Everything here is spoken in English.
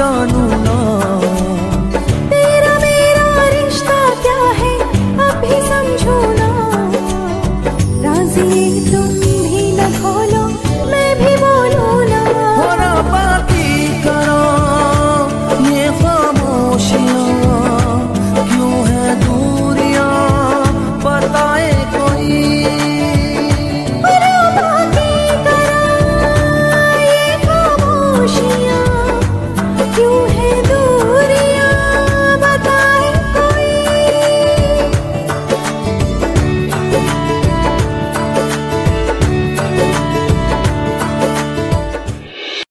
हो साथ